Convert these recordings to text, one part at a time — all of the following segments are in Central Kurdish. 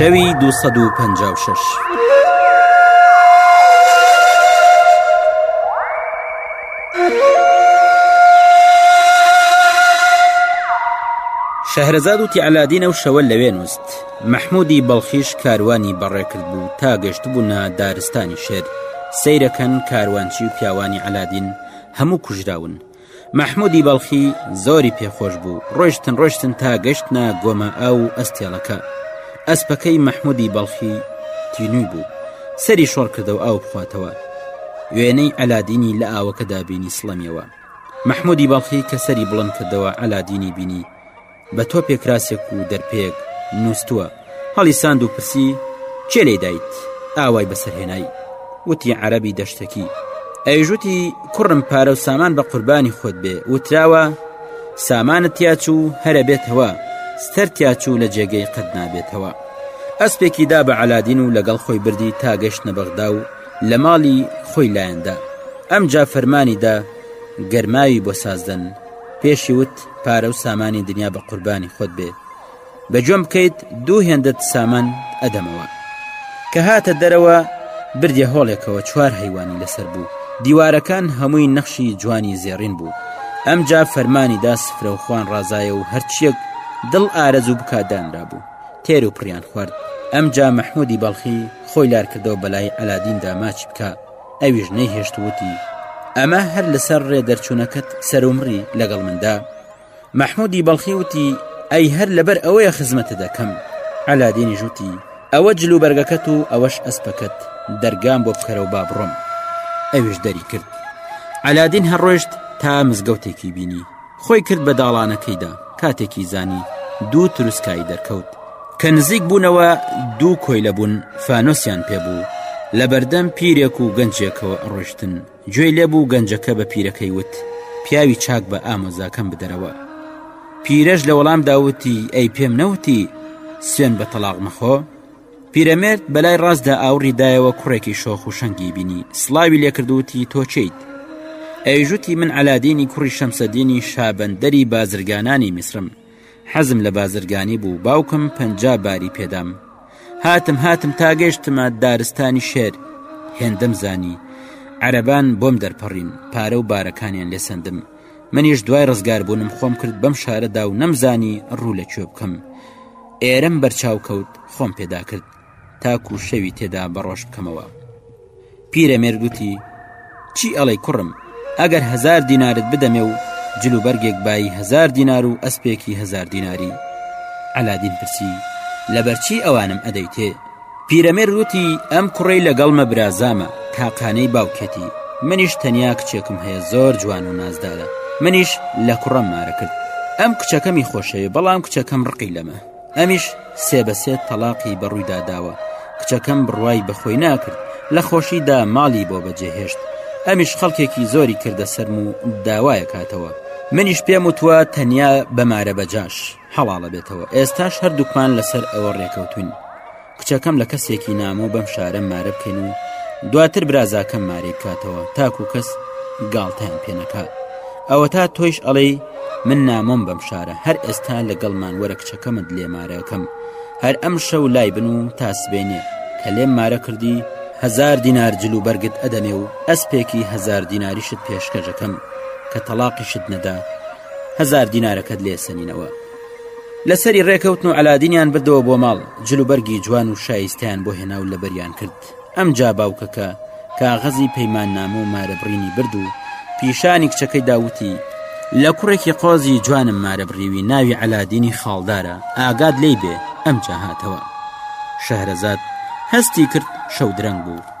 شەوی 256. شەهرەزاد و تیعلادینە و شەوە لەوێ نووست مەحمودی بەڵخیش کاروانی بەڕێکرد بوو تا گەشت بوو نا دارستانی شێر سەیرەکەن کاروانچی و پیاوانی علادین هەموو کوژراون مەحموودی بەڵخی زۆری پێخۆش بوو ڕۆشتن ڕۆشتن تا گەشتنا گۆمە ئاو و ئەستێڵەکە ئەسپەکەی مەحموودی بەڵخی تینووی بوو سەری شۆڕ کردە و ئاو بخواتەوە وێنەی ئەلادینی لە ئاوەکەدا بینی سڵەمیەوە مححمودی بەڵخی کە سەری بڵند کردەوە ئەلادینی بینی بە تۆپێ کراسێک و دەرپێک نووستووە هەڵی ساند و پرسی چێ لێ دایت ئاوای بەسەرهێنایی وتی عەربی دەشتەکی ئەیژوتی کوڕم پارە و سامان بە قوربانی خۆت بێ وتراوە سامانە تیاچوو هەرە بێتەوە ستەر تیاچوو لە جێگەی قەت نابێتەوە ئەسپێکی دا بە عەلادین و لەگەڵ خۆی بردی تا گەشتە بەغدا و لە ماڵی خۆی لایەندا ئەمجا فەرمانیدا گەرماوی بۆ سازدەن پێشی وت پارە و سامانی دنیا بە قوربانی خۆت بێ بە جۆم بکەیت دوو هێندت سامان ئەدەمەوە کە هاتە دەرەوە بردە هۆڵێکەوە چوار هەیوانی لەسەر بوو دیوارەکان هەمووی نەخشی جوانی زێڕین بوو ئەمجا فەرمانی دا سفرەوخوان ڕازایە و هەرچیەک دڵ ئارەزوو بکدانرا بوو تێر و پڕیان خوارد ئەمجا مححمودی بەڵخی خۆی لارکردەوە بەلای ئەلادیندا ماچ بکە ئەویش نەیهێشت وتی ئەمە هەر لەسەر ڕێ دەرچوونەکەت سەرومڕی لەگەڵ مندا مەحمودی بەڵخی وتی ئەی هەر لەبەر ئەوەیە خزمەتە دەکەم عەلادینی ژووتی ئەوە جلو بەرگەکەت و ئەوەش ئەسپەکەت دەرگام بۆ بکەرەوە با بڕۆم ئەویش دەری کرد ئەلادین هەڕۆشت تا مزگەوتێکی بینی خۆی کرد بە داڵانەکەیدا کاتێکی زانی دوو تروسکایی دەرکەوت کە نزیک بوونەوە دوو کۆیلە بوون فانۆسیان پێبوو لە بەردەم پیرێک و گەنجێکەوە ئەڕۆشتن گوێ لێبوو گەنجەکە بە پیرەکەی وت پیاوی چاک بە ئامۆزاکەم بدەرەوە پیرەش لە وەڵام داوتی ئەی پێم نەوتی سوێن بە تەلاق مەخۆ پیرەمێرد بەلای ڕاستدا ئاوڕی دایەوە کوڕێکی شۆخ و شەنگی بینی سلاوی لێکردوتی تۆچیت ئەیژوتی من علادینی کوڕی شەمسەدینی شابندەری بازرگانانی میسرم حەزم لە بازرگانی بوو باوکم پنج باری پێدام هاتم هاتم تا گەشتمە دارستانی شێر هێندەم زانی عەرەبان بۆم دەرپەڕین پارە و بارەکانیان لێ سندم منیش دوای ڕزگاربوونم خۆم کرد بەم شارەدا و نەمزانی ڕوو لە کوێ بکەم ئێرەم بەرچاو کەوت خۆم پێدا کرد تاکو شەوی تێدا بەڕۆژ بکەمەوە پیرەمێر گوتی چی ئەڵەی کوڕم ئەگەر هزار دینارت بدەمێ و جلوبەرگێک بایی هزار دینار و ئەسپێکی هزار دیناری ئەلادین پرسی لەبەرچی ئەوانم ئەدەیتێ پیرەمێرد وتی ئەم کوڕەی لەگەڵمە برازامە تاقانەی باوکێتی منیش تەنیا کچێکم هەیە زۆر جوان و نازدارە منیش لە کوڕم مارە کرد ئەم کچەکەمی خۆشەوێ بەڵام کچەکەم ڕقی لەمە ئەمیش سێ بە سێ تەلاقی بەڕوویدا داوە کچەکەم بڕوای بەخۆی ناکرد لە خۆشیدا ماڵی بۆ بەجێهێشت ئەمیش خەڵکێکی زۆری کردە سەرم و داوایە کاتەوە منیش پێم وتووە تەنیا بەمارە بەجاش حەڵاڵە بێتەوە ئێستاش هەردووکمان لەسەر ئەوە ڕێکەوتوین کچەکەم لە کەسێکی نامۆ بەم شارە مارە بکەین و دواتر برازاکەم ماری بکاتەوە تاکو کەس گاڵتەیان پێنەکە ئەوە تا تۆیش ئەڵێ من نامۆم بەم شارە هەر ئێستا لەگەڵمان وەرە کچەکەمت لێ مارەکەم هەر ئەم شەو لای بن و تا سبێنێ کە لێم مارە کردی هزار دینار جلو بەرگت ئەدەمێ و ئەسپێکی هزار دیناریشت پێشکەشەکەم کە تەلاقیشت نەدا هزار دینارەکەت لێ سەنینەوە لەسەری ڕێکەوتن و ئەلادینیان بردەوە بۆ ماڵ جلوبەرگی جوان و شایستیان بۆ هێنا و لەبەریان کرد ئەم جا باوکەکە کاغەزی پەیمان نامە و مارە بڕینی برد و پیشانی کچەکەی داوتی لە کوڕێکی قۆزی جوانم مارە بڕیوی ناوی ئەلادینی خاڵدارە ئاگاد لی بێ ئەم جاهاتەوە شەهرەزاد هەستی کرد شەو درەنگ بوو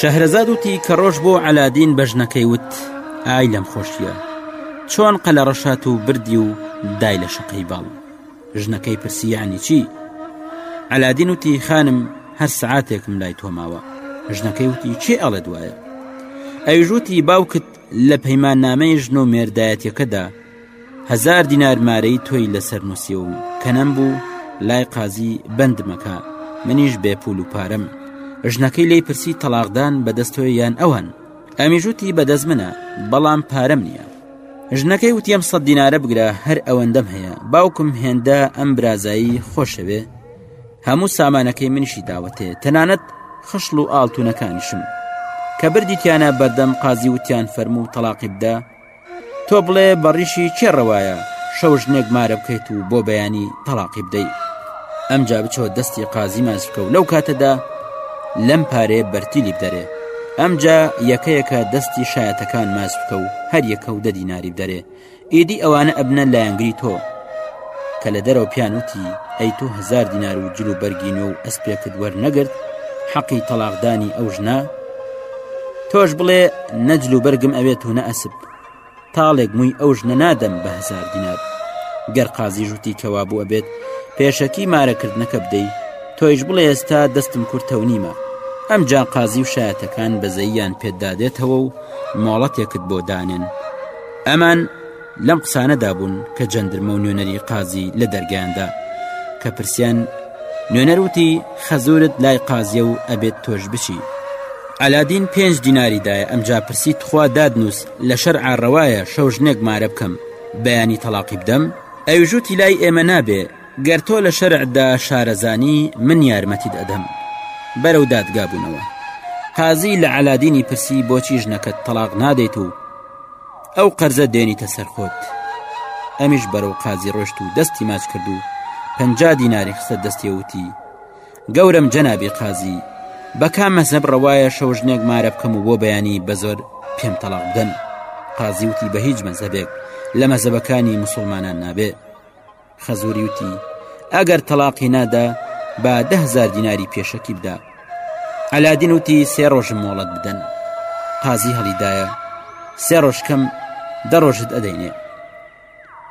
شەهرەزاد وتی کە ڕۆژ بۆ ئەلادین بەژنەکەی وت ئای لەم خۆشیە چۆن قەلە ڕەشات و بردی و دای لە شقەی باڵ ژنەکەی پرسیانی چی ئەلادین وتی خانم هەر سعاتێکم لای تۆ ماوە ژنەکەی وتی چێ ئەڵێت وایە ئەوژوتی باوکت لە پەیمان نامەی ژن و مێردایەتەکەدا هزار دینارمارەی تۆی لەسەر نووسیوم کە نەم بوو لای قازی بەندمەکە منیش بێپول و پارەم ژنەکەی لی پرسی تەلاقدان بەدەستۆی یان ئەوان ئەمیژوتی بەدەست منە بەڵام پارەم نییە ژنەکەی وتیم سە دینارە بگرە هەر ئەوەندەم هەیە باوکم هێندە ئەم برازایی خۆشەوێ هەموو سامانەکەی منیشی داوەتێ تەنانەت خشڵ و ئاڵتونەکانیشم کە بردیتیانە بەردەم قازی وتیان فەرموو و تەلاقی بدە تۆ بڵێ بەڕیشی چێ ڕەوایە شەو ژنێک مارە بکەیت و بۆ بەیانی تەلاقی بدەیت ئەمجا بچۆ دەستی قازی ماسکە و لەو کاتەدا لەم پارێ بەرتیلی بدەرێ ئەمجا یەکەیەکە دەستی شایەتەکان ماس بکە و هەر یەکە و دەدی ناری بدەرێ ئیدی ئەوانە ئەبنە لایەنگری تۆ کە لە دەرەوە پیانوتی ئەی تۆ هزار دینار و جل و بەرگینۆ و ئەسپێکت وەرنەگرت حەقی تەلاقدانی ئەو ژنە تۆش بڵێ نەجل و بەرگم ئەوێت و نەئەسب تاڵێک مووی ئەو ژنە نادەم بە هزار دینار گەر قازی ژوتی کەوا بووە بێت پێشەکی مارەکردنەکە بدەیت تۆیش بڵێ ئێستا دەستم کورتە و نیمە ئەم جا قازی و شایەتەکان بەزەییان پێدادێتەوە و مۆڵەتێکت بۆ دانێن ئەمان لەم قسانەدا بوون کە جەندرمە و نوێنەری قازی لە دەرگەیاندا کە پرسیان نوێنەروتی خەزورت لای قازیە و ئەبێت تۆش بچی ئەلادین پێنج دیناریدایە ئەمجا پرسی تخوا دادنووس لە شەر ئاڕەوایە شەو ژنێک مارە بکەم بەیانی تەلاقی بدەم ئەوژوتی لای ئێمە نابێ گەر تۆ لە شەرعدا شارەزانی من یارمەتیت ئەدەم بەرەو دادگا بوونەوە قازی لە عەلادینی پرسی بۆچی ژنەکەت تەلاق نادەیت و ئەو قەرزە دێنیتە سەرخۆت ئەمیش بەرەو قازی ڕۆشت و دەستی ماچ کرد و پەنجا دیناری خستە دەستێوتی گەورم جەنابی قازی بەکا مەزەب ڕەوایە شەو ژنێک مارە بکەم و بۆ بەیانی بە زۆر پێم تەلاق بدەن قازیوتی بە هیچ مەزەبێک لە مەزەبەکانی مسلمانان نابێت خەزوری وتی ئەگەر تەلاقی نادا با دههزار دیناری پێشەکی بدا ئەلادین وتی سێ ڕۆژم مۆڵەت بدەن قازی هەڵیدایە سێ ڕۆژکەم دە ڕۆژت ئەدەینێ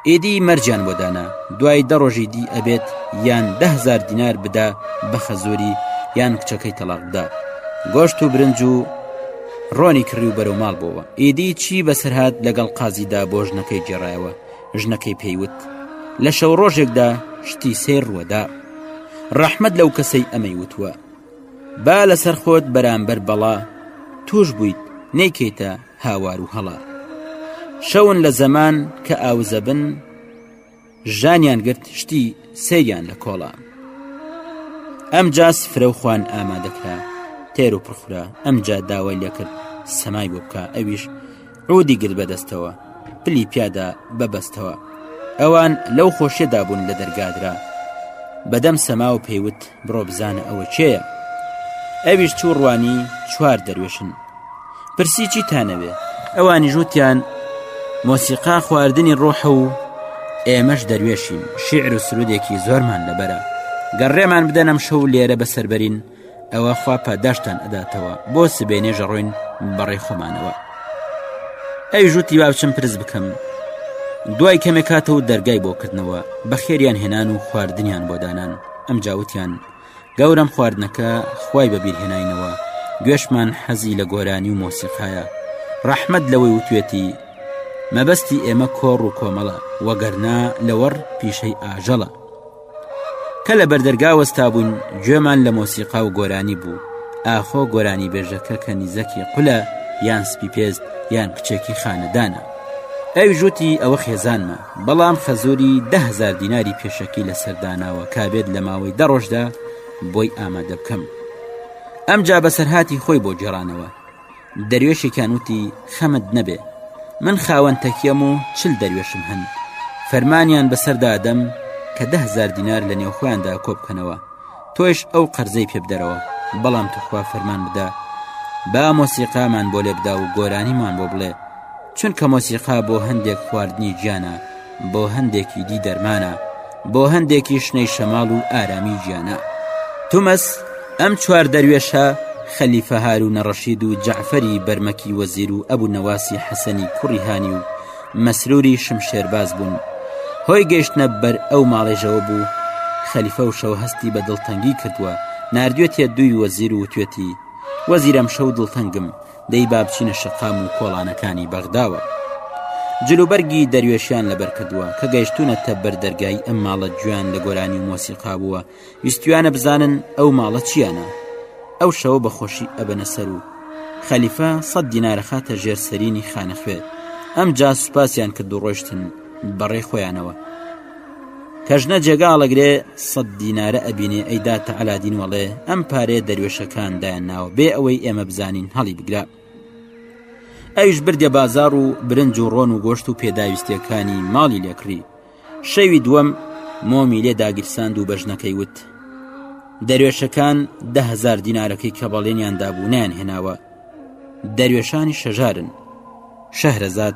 ئیدی مەرجان بۆ دانا دوای دە ڕۆژی دی ئەبێت یان دههزار دینار بدا بە خەزۆری یان کچەکەی تەلاق بدا گۆشت و برنج و ڕۆنی کڕی و بەرەو ماڵ بۆەوە ئیدی چی بەسەرهات لەگەڵ قازیدا بۆژنەکەی گێڕایەوە ژنەکەی پێی وت لە شەو ڕۆژێکدا شتی سێر ڕوەدا ڕەحمد لەو کەسەی ئەمەی وتووە با لەسەر خۆت بەرامبەر بەڵا توش بوویت نەیکەیتە هاوار و هەڵا شەون لە زەمان کە ئاوزە بن ژانیان گرت شتی سەیان لە کۆڵە ئەم جاس فرە و خوان ئامادەکرا تێر و پرخرا ئەمجا داوای لەکرد سەمای بۆ بکە ئەویش عودی گرت بە دەستەوە پلی پیادا بەبەستەوە ئەوان لەو خۆشیەدا بوون لە دەرگادرا بەدەم سەما و پێیوت بڕۆ بزانە ئەوە چێە ئەویش چوو ڕوانی چوار دەروێشن پرسی چی تانەوێ ئەوانی ژووتیان مۆسیقا خواردنی ڕۆحە و ئێمەش دەروێشین شیعر و سرودێکی زۆرمان لەبەرە گەڕێمان بدەنەم شەو لێرە بەسەربەرین ئەوە خوا پاداشتان ئەداتەوە بۆ سبێنێ ژەڕۆین بەڕێ خۆمانەوە ئەوی ژووتی باوچم پرس بکەم دوای کەمێک هاتە و دەرگای بۆ کردنەوە بە خێریان هێنان و خواردنیان بۆ دانان ئەم جاوتیان گەورم خواردنەکە خی بەبییر هێناینەوە گوێشمان حەزی لە گۆرانی و مۆسیقایە ڕەحمد لەوەی وتوێتی مەبەستی ئێمە کۆڕ و کۆمەڵە وەگەرنا لەوەڕ پیشەی ئاژەڵە کە لە بەردەرگا وەستابووین گوێمان لە مۆسیقا و گۆرانی بوو ئاخۆ گۆرانی بێژەکە کە نیزەکی قولە یان سپی پێست یان کچێکی خانەدانە ئەوی ژووتی ئەوە خێزانمە بەڵام خەزوری دههزار دیناری پێشەکی لە سەرداناوە کابێت لە ماوەی دەڕۆژدا بۆی ئامادە بکەم ئەمجا بەسەرهاتی خۆی بۆ گێڕانەوە دەروێشێکیان وتی خەمت نەبێ من خاوەن تەکیەم و چل دەروێشم هەن فەرمانیان بەسەردادەم کە دهزار دینار لە نێوخۆیاندا کۆبکەنەوە تۆش ئەو قەرزەی پێبدەرەوە بەڵام توخوا فەرمان بدە با مۆسیقامان بۆ لێبدا و گۆرانیمان بۆ بڵێ چونکە مۆسیقا بۆ هەندێک خواردنی گیانە، بۆ هەندێکی دی دەرمانە، بۆ هەندێکیش نەیشەماڵ و ئارامی گیانە. تومەس ئەم چوار دەروێشە خەلیفە هاروونە ڕەشید و جەعفەری بەرمەکی وەزیر و ئەبوو نەواسی حەسەنی کوڕی هانی و مەسرووری شمشێرباز بوون. هۆی گەیشتنە بەر ئەو ماڵێژەوە بوو، خەلیفە و شەو هەستی بە دڵتەنگی کردووە، ناردوێتە دووی وەزیر و وتوێتی، وەزیر ئەمشەو دڵتەنگم، دەی با بچینە شەقام و کۆڵانەکانی بەغداوە جلوبەرگی دەروێشیان لەبەر کردووە کە گەیشتونەتە بەر دەرگای ئەم ماڵە جوان لە گۆرانی و مۆسیقا بووە ویستویانە بزانن ئەو ماڵە چیانە ئەو شەوە بەخۆشی ئەبەنە سەر و خەلیفە سەد دینارە خاتە ژێر سەرینی خانەخوێ ئەم جا سوپاسیان کرد و ڕۆشتن بەڕێ خۆیانەوە کەژنە جێگاڵەگرێ سەد دینارە ئەبینێ ئەیدا تەعلادین وەڵێ ئەم پارێ دەروێشەکان دایان ناوە بێ ئەوەی ئێمە بزانین هەڵی بگرە ئەویش بردە بازار و برنج و ڕۆن و گۆشت و پێداویستیەکانی ماڵی لێکڕی شەوی دووەم مۆمی لێ داگیرساند و بەژنەکەی وت دەروێشەکان دههزار دینارەکەی کە بەڵێنیان دابوونیان هێناوە دەروێشانی شەژارن شەهرەزاد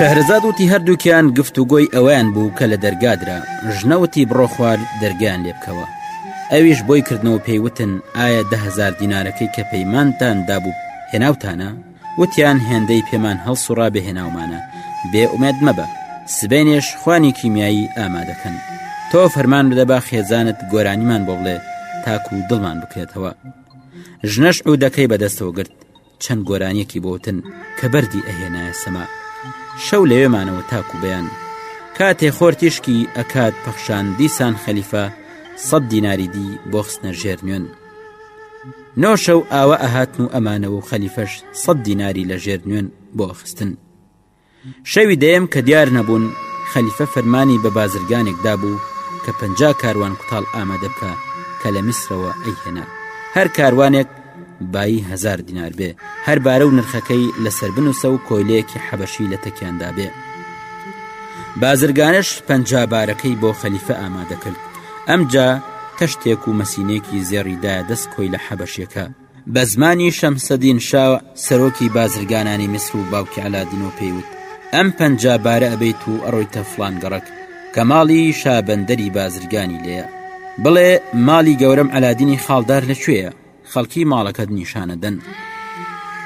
شەهرزاد وتی هەردووکیان گفت و گۆی ئەویان بوو کە لە دەرگادرا ژنەوتی بڕۆ خوار دەرگیان لێ بکەوە ئەویش بۆی کردنەوە پێیوتن ئایا دههزار دینارەکەی کە پەیمانتان دابوو هێناوتانە وتیان هێندەی پێمان هەڵسوڕا بێ هێناومانە، بێ ئومێد مەبە، سبەینێش خوانی کیمیایی ئامادەکەن، تۆ فەرمان بدە با خێزانت گۆرانیمان بۆ بڵێ تاکو دڵمان بکرێتەوە. ژنەش عودەکەی بەدەستەوە گرت، چەند گۆرانیەکی بۆتن کە بەردی ئەهێنایە سەما. شەو لەوێمانەوە تاکو بەیان. کاتێ خۆر تیشکی ئەکات پەخشان دیسان خەلیفە سەد دیناری دی بۆ خستنە ژێر نوێن. نۆشە و ئاوە ئەهاتن و ئەمانەوە و خەلیفەش سەد دیناری لە ژێر نوێن بۆ ئەخستن شەوی دەیەم کە دیار نەبوون خەلیفە فەرمانی بە بازرگانێکدا بوو کە پ کاروان کوتاڵ ئامادە بکە کە لە میسرەوە ئەیهێنا هەر کاروانێک بایی هزار دینار بێ هەربارە و نرخەکەی لەسەر بنووسە و کۆیلەیەکی حەبەشی لە تەکیاندابێ بازرگانش پەنجا بارەکەی بۆ خەلیفە ئامادە کرد ئەمجا تەشتێک و مەسینەیەکی زێڕی دایە دەست کۆیلە حەبەشێکە بە زمانی شەمسەدین شا سەرۆکی بازرگانانی میسر و باوکی عەلادین و پێیوت ئەم پەنجا بارە ئەبیت و ئەڕۆیتە فلان گەڕەک کە ماڵی شابەندەری بازرگانی لێە بڵێ ماڵی گەورەم عەلادینی خاڵدار لە کوێیە خەڵکی ماڵەکەت نیشانەدەن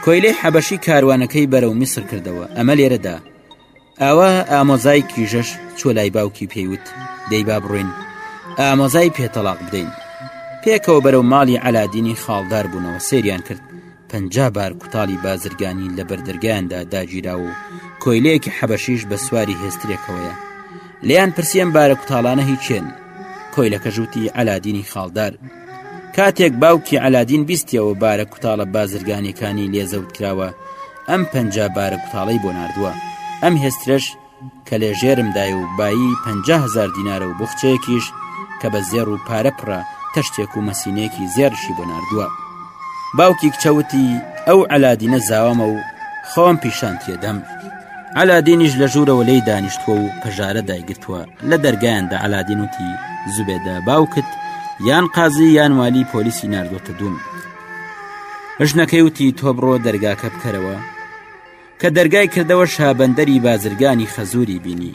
کۆیلەی حەبەشی کاروانەکەی بەرەو میسر کردەوە ئەمە لێرەدا ئاوا ئامۆزای کیژەش چۆ لای باوکی پێیوت دەی با بڕۆین ئامۆزای پێتەلاق بدەین پێکەوە بەرەو ماڵی علادینی خاڵدار بوونەوە سریان کرد پنج بار کوتاڵی بازرگانی لە بەردەرگایاندا داگیرا و کۆیلەیەکی حەبەشیش بە سواری هێسترێکەوەیە لیان پرسیەم بارە کوتاڵانە هی چێن کۆیلەکە ژووتی علادینی خاڵدار کاتێک باوکی علادین بیستیەوە بارە کوتاڵە بازرگانیەکانی لێزەوت کراوە ئەم پەنجا بارە کوتاڵەی بۆ ناردووە، ئەم هێسترەش کە لە ژێرمدایە و بایی پەنجا هەزار دینارە و بوخچەیەکیش کە بە زێڕ و پارە پڕە تەشتێک و مەسینەیەکی زێڕیشی بۆ ناردووە. باوکی کچە وتی، ئەو عەلادینە زاوامە و خۆم پیشانت لێ دەم. عەلادینیش لە ژوورەوە لێی دانیشتووە و پەژارە دایگرتووە. لە دەرگایاندا عەلادین وتی، زوبێدە باوکت یان قازی یان والی پۆلیسی ناردووەتە دووم. ژنەکەی وتی تۆ بڕۆ دەرگاکە بکەرەوە کە دەرگای کردەوە شابندەری بازرگانی خەزوری بینی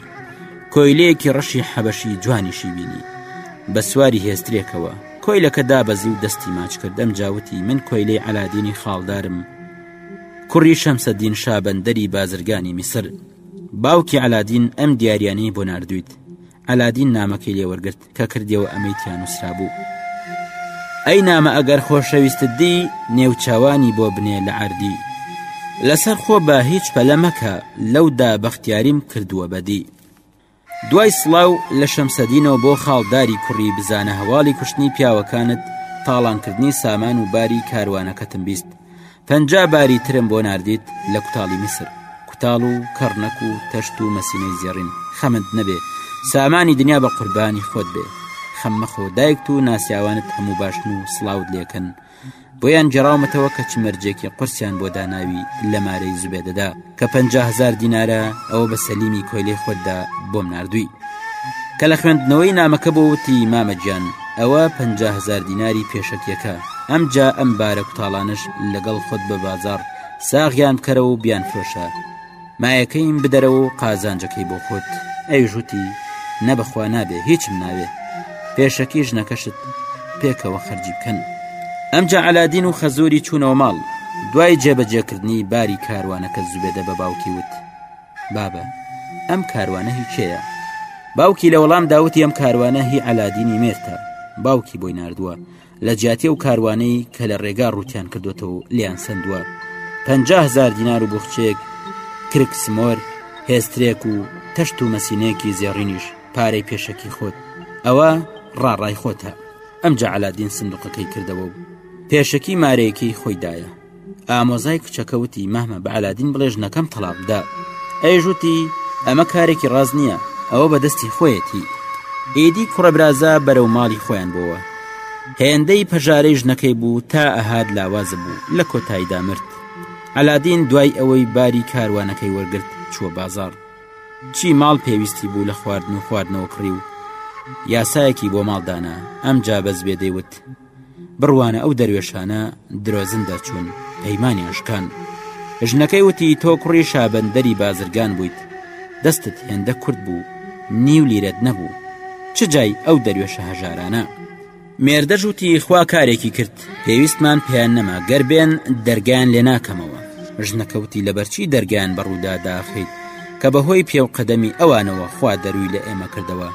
کۆیلەیەکی ڕەشی حەبەشی جوانیشی بینی بە سواری هێسترێکەوە کۆیلەکە دابەزی و دەستی ماچکردم جاوتی من کۆیلەی علادینی خاڵدارم کوڕی شەمسەدین شابندەری بازرگانی میسر باوکی علادین ئەم دیاریانی بۆ نردویت ئەلادین نامەکەی لێوەرگرت کە کردیەوە ئەمەیتیان نووسرا بوو ئەی نامە ئەگەر خۆشەویستت دی نێوچوانی بۆ بنێ لە عردی لەسەر خۆ بە هیچ پەلە مەکە لەو دا بەختیاریم کردووە بەدی دوای سڵاو لە شەمسەدینەوە بۆ خاڵداری کوڕی بزانە هەواڵی کوشتنی پیاوەکانت تاڵانکردنی سامان و باری کاروانەکەتم بیست پەنجا باری ترم بۆ ناردیت لە کوتاڵی میسر کوتاڵ و کەڕنەک و تەشت و مەسینەی زێڕین خەمت نەبێ سامانی دنیا بە قوربانی خۆت بێ خەم مەخۆ دایکت و ناسیاوانت هەموو باشن و سڵاوت لێکن بۆیان جێراومەتەوە کە چ مەرجێکی قورسیان بۆ داناوی لە مارەی زوبێدەدا کە پەنجا هزار دینارە ئەوە بە سەلیمی کۆیلەی خۆتدا بۆم نردوی کە لە خوێندنەوەی نامەکە بۆ وتی مامەجان ئەوە پەنجا هزار دیناری پێشەکیەکە ئەم جا ئەم بارە کوتاڵانش لەگەڵ خۆت بە بازار ساغیان بکەرە و بیان فرۆشە مایەکەیم بدەرەوە و قازانجەکەی بۆ خۆت ئەویژوتی نەبخوا نابێ هیچم ناوێ پێشەکی ژنەکەشت پێکەوە خەرجی بکەن ئەمجا علادین و خەزۆری چوونەوە ماڵ دوای جێبەجێکردنی باری کاروانەکە زوبێدە بە باوکی وت بابە ئەم کاروانە هی کێیە باوکی لە وەڵام داوتی ئەم کاروانە هی علادینی مێرتە باوکی بۆی نردووە لە جیاتی ئەو کاروانەی کە لە ڕێگا ڕوتیان کردوێتەوە و لیان سندووە پهزار دینار و بخچێک کرک سمۆر هێسترێک و تەشت و مەسینەیەکی زێڕینیش پارەی پێشەکی خۆت ئەوە ڕاڕای خۆتە ئەم جەعلادین سندوقەکەی کردەوە و پێشەکی مارەیەکی خۆیدایە ئامۆزای کچەکە وتی مەمە بە علادین بڵێ ژنەکەم تەلاق بدە ئەیژوتی ئەمە کارێکی ڕاز نییە ئەوە بەدەستی خۆیەتی ئیدی کوڕەبرازە بەرەو ماڵی خۆیان بووە هێندەی پەژارەی ژنەکەی بوو تا ئەهات لاوازە بوو لە کۆتاییدا مرد ئەلادین دوای ئەوەی باری کاروانەکەی وەرگرت چووە بازار چی ماڵ پێویستی بوو لە خواردن و خواردنەوە کڕی و یاسایەکی بۆ ماڵدانا ئەم جا بەس بێ دەیوت بڕوانە ئەو دەروێشانە درۆزن دەرچوون پەیمانیان شکان ژنەکەی وتی تۆ کوڕی شابندەری بازرگان بوویت دەستت هێندە کورد بوو نیو لیرەت نەبوو چ جای ئەو دەروێشە هەژارانە مێردە ژووتی خوا کارێکی کرد پێویستمان پێیان نەما گەر بێن دەرگیان لێ ناکەمەوە ژنەکەوتی لەبەرچی دەرگیان بەڕوودا داخیت کە بەهۆی پێوقەدەمی ئەوانەوە خوا دەروی لە ئێمە کردەوە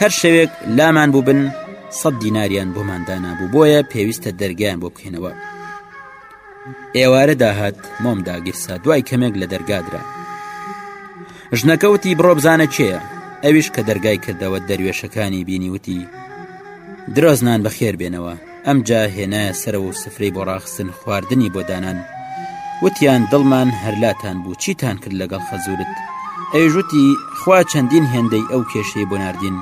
هەر شەوێک لامان بوو بن سەد دیناریان بۆمان دانابوو بۆیە پێویستە دەرگیان بۆ بکەینەوە ئێوارە داهات مۆم داگیرسا دوای کەمێک لە دەرگادرا ژنەکەوتی بڕۆ بزانە چێە ئەویش کە دەرگای کردەوە دەروێشەکانی بینی وتی درۆزنان بەخێر بێنەوە ئەمجا هێنایە سەرەوە و سفرەی بۆ ڕاخستن خواردنی بۆ دانان وتیان دڵمان هەرلاتان بوو چیتان کرد لەگەڵ خەزورت ئەیژوتی خوا چەندین هێندەی ئەو کێشەی بۆ ناردین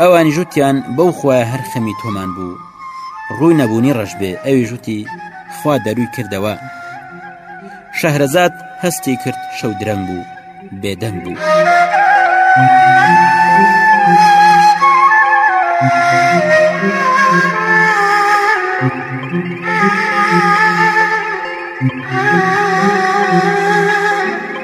ئەوانی ژوتیان بەو خۆیان هەر خەمی تۆمان بوو ڕووی نەبوونی ڕەشبێ ئەوی ژوتی خوا دەروی کردەوە شەهرەزاد هەستی کرد شەو درەنگ بوو بێدەنگ بوو. Ah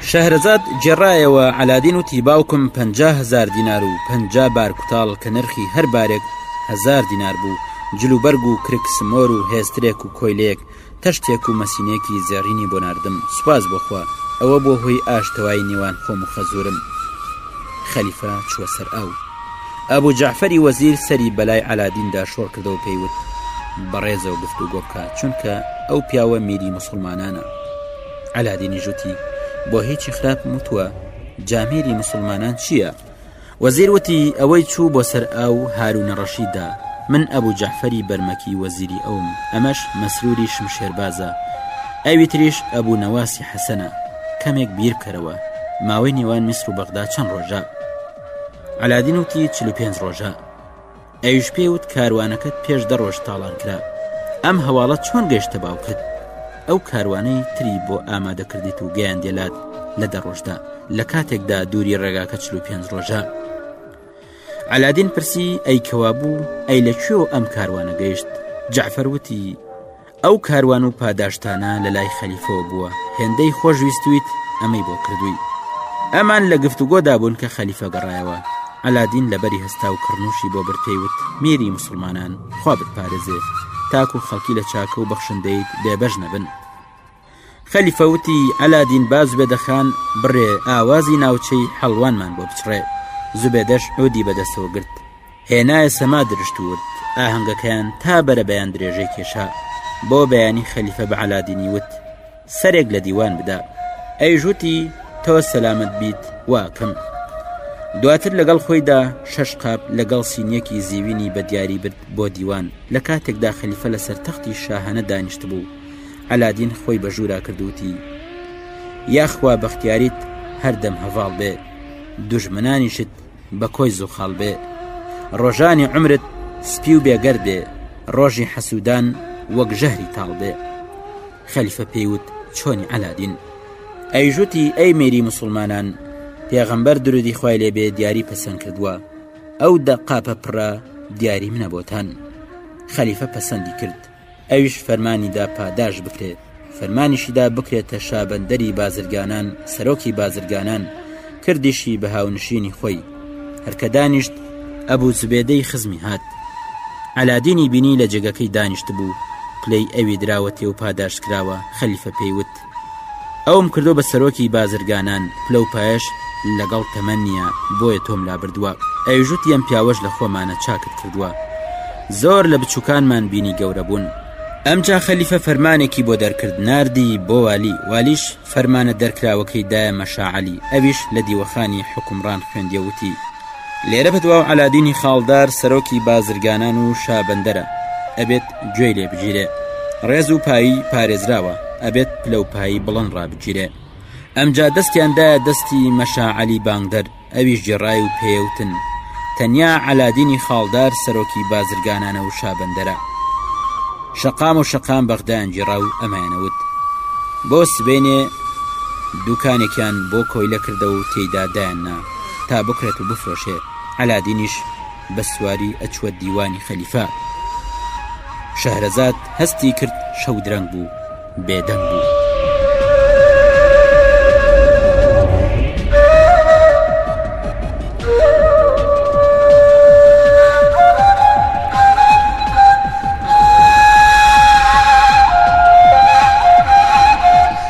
شەهرەزاد گێڕایەوە عەلادین و تیباوکم پەنجا هزار دینار و پەنجا بار کوتاڵ کە نرخی هەر بارێک هزار دینار بوو جلوبەرگ و کرک سمۆر و هێسترێک و کۆیلەیەک تەشتێک و مەسینەیەکی زێڕینی بۆ ناردم سوپاس بۆخوا ئەوە بۆ هۆی ئاشتەوای نێوان خۆم و خەزورم خەلیفە چوە سەر ئاو ئەبوو جەعفەری وەزیر سەری بەلای عەلادیندا شۆڕ کردەوە پێیوت بەڕێزەوە گفتوگۆ بکە چونکە ئەو پیاوە میری مسلمانانە عەلادینیش وتی بۆ هیچی خراپم وتووە جامیری مسلمانان چییە؟ وەزیر وتی ئەوەی چوو بۆ سەر ئاو هارونە ڕەشیدا من ئەبوو جەحفەری بەرمەکی وەزیری ئەوم ئەمەش مەسروری شمشێربازە ئەوی تریش ئەبوو نەواسی حەسەنە کەمێک بیر بکەرەوە ماوەی نێوان میسر و بەغدا چەند ڕۆژە عەلادین وتی چ پێنج ڕۆژە ئەویش پێی وت کاروانەکەت پێش دە ڕۆژ تاڵان کرا ئەم هەواڵە چۆن گەشتە باوکت ئەو کاروانەی تری بۆ ئامادەکردیت و گەیان دێلات لە دە ڕۆژدا لە کاتێکدا دووری ڕێگاکە چل و پێنج ڕۆژە ئەلادین پرسی ئەیکەوا بوو ئەی لە کوێ و ئەم کاروانە گەیشت جعفەروتی ئەو کاروان و پاداشتانە لە لای خەلیفەوە بووە هێندەی خۆش ویستویت ئەمەی بۆ کردووی ئەمان لە گفتوگۆدا بوون کە خەلیفە گەڕایەوە ئەلادین لەبەری هەستا و کڕنوشی بۆ برپێوت میری مسلمانان خوا بتپارێزێ تاکو خەڵکی لە چاکە و بەخشندەیت بێبەش نەبن خەلیفە وتی ئەلادین با زبێدە خان بڕێ ئاوازی ناوچەی حەڵوانمان بۆ بچڕێ زبێدەش عودی بەدەستەوە گرت هێنایە سەما درشت ورد ئاهەنگەکەیان تا بەرەبەیان درێژەی کێشا بۆ بەیانی خەلیفە بە علادینی وت سەرێک لە دیوان بدا ئەیژوتی تۆ سەلامت بیت واکەم دواتر لەگەڵ خۆیدا شەش قاپ لەگەڵ سینیەکی زیوینی بە دیاری برد بۆ دیوان لە کاتێکدا خەلیفە لەسەر تەختی شاهانە دانیشت بوو ئەلادین خۆی بە ژوورا کردوتی یاخوا بەختیاریت هەردەم هەڤاڵ بێ دژمنانیشت بە کۆی زوخاڵ بێ ڕۆژانی عمرت سپی و بێگەر بێ ڕۆژی حەسوودان وەک ژەهری تاڵ بێ خەلیفە پێیوت چۆنی ئەلادین ئەیژوتی ئەی مێری مسلمانان پێغەمبەر درودی خی لێ بێ دیاری پەسەند کردووە ئەو دە قاپە پڕە دیاری منە بۆتان خەلیفە پەسەندی کرد ئەویش فەرمانی دا پاداش بکرێت، فەرمانیشی دا بکرێتە شابەندەری بازرگانان، سەرۆکی بازرگانان، کردیشی بە هاونشینی خۆی. هەر کە دانیشت، ئەبو زوبێدەی خزمی هات، عەلادینی بینی لە جێگەکەی دانیشتبوو، پلەی ئەوی دراوەتێ و پاداشتکراوە، خەلیفە پێی وت، دەکرد ئەوم کردوە بە سەرۆکی بازرگانان پلەو پایش لەگەڵ تەمەن نییە بۆیە تۆم لابردووە ئەیژوتی ئەم پیاوەش لە خۆمانە چاکت کردووە زۆر لە بچووکانمان بینی گەورە بوون ئەمجا خەلیفە فەرمانێکی بۆ دەرکرد ناردی بۆ والی والیش فەرمانە دەرکراوەکەی دایە مەشاعەلی ئەویش لە دیوەخانی حکومڕان خوێندیەوتی لێرە بەدواو عەلادینی خاڵدار سەرۆکی بازرگانان و شابەندەرە ئەبێت گوێی لێ بگیرێ ڕێز و پایی پارێزراوە ئەبێت پلەوپایی بڵند ڕابگیرێ ئەمجا دەستیاندایە دەستی مەشاعەلی بانگدەر ئەویش جێڕای و پێوتن تەنیا عەلادینی خاڵدار سەرۆکی بازرگانانە و شابندەرە شەقام و شەقام بەغدایان جێڕا و ئەمانەوت بۆ سبێنێ دوکانێکیان بۆ کۆیلە کردە و تێیدا دایاننا تا بکڕێت و بفرۆشێ عەلادینیش بە سواری ئەچووە دیوانی خەلیفە شەهرەزاد هەستی کرد شەو درەنگ بوو بێدەنگ بوو.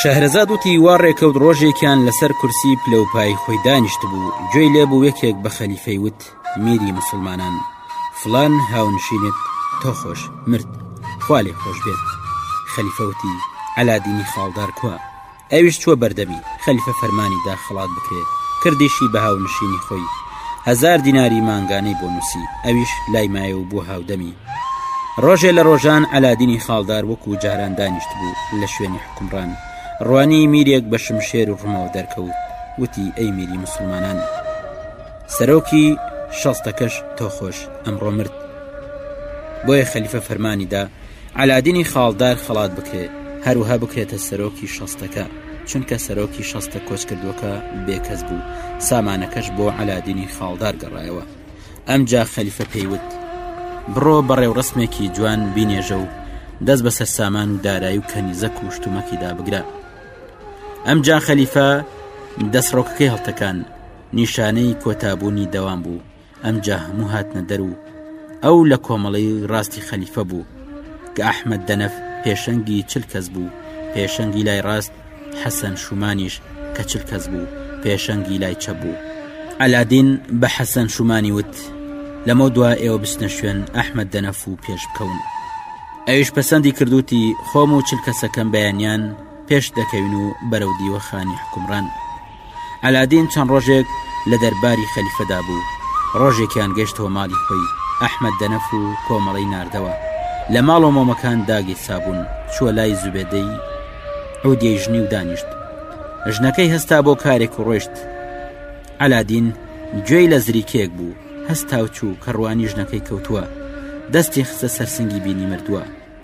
شەهرەزاد وتی وا ڕێکەوت ڕۆژێکیان لەسەر کورسی پلەوپای خۆی دانیشتبوو گوێی لێ بوو یەکێک بە خەلیفەی وت میری موسڵمانان فڵان هاونشینت تۆ خۆش مرد خوا لێی خۆش بێت خەلیفە وتی عەلادینی خاڵدار کوا ئەویش چووە بەردەمی خەلیفە فەرمانی دا خەڵات بکرێت کردیشی بە هاونشینی خۆی هەزار دیناری مانگانەی بۆ نووسی ئەویش لای مایە و بووە هاودەمی ڕۆژێ لە ڕۆژان ئەلادینی خاڵدار وەکو جاران دانیشت بوو لە شوێنی حکومڕان ڕوانی میرێک بە شمشێر و ڕمەوە دەرکەوت وتی ئەی میری مسلمانان سەرۆکی شەستەکەش تۆ خۆش ئەمڕۆ مرد بۆیە خەلیفە فەرمانیدا عەلادینی خاڵدار خەڵات بکرێ هەروها بکرێتە سەرۆکی شەستەکە چونکە سەرۆکی شەستە کۆچکردووەکە بێکەس بوو سامانەکەش بۆ عەلادینی خاڵدار گەڕایەوە ئەمجا خەلیفە پێیوت بڕۆ بەڕێوڕسمێکی جوان بینێژە و دەست بە سەرسامان و دارایی و کەنیزە کوشتومەکی دابگرە ئەم جا خەلیفە دەستڕۆکەکەی هەڵتەکان نیشانەی کۆتابوونی دەوام بوو ئەمجا هەموو هاتنە دەر و ئەو لە کۆمەڵەی ڕاستی خەلیفە بوو کە ئەحمد دەنەف پێشەنگی چل کەس بوو پێشەنگی لای ڕاست حەسەن شومانیش کە چل کەس بوو پێشەنگی لای چە بوو ئەلادین بە حەسەن شومانی وت لەمە دوا ئێوە بچنە شوێن ئەحمد دەنەف و پێش بکەون ئەویش پەسەندی کردوتی خۆم و چل کەسەکەم بەیانیان پێش دەکەوین و بەرەو دیوەخانی حکومڕان عەلادین چەند ڕۆژێک لە دەرباری خەلیفەدا بوو، ڕۆژێکیان گەشتەوە ماڵی خۆی، ئەحمەد دەنەف و کۆمەڵەی ناردەوە، لە ماڵ و مۆمەکان داگیرسابوون، چووە لای زوبێدەی عودیەی ژنی و دانیشت. ژنەکەی هەستا بۆ کارێک و ڕۆشت. عەلادین گوێی لە زریکێک بوو، هەستا و چوو کە ڕوانی ژنەکەی کەوتووە، دەستی خستە سەرسنگی بینی مردووە.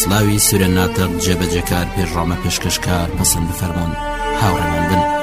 سلاوی سورە ناتق جێبەجێکار پێشڕامە پێشکەشکار پەسەند بفەرموون هاوڕێمان بن.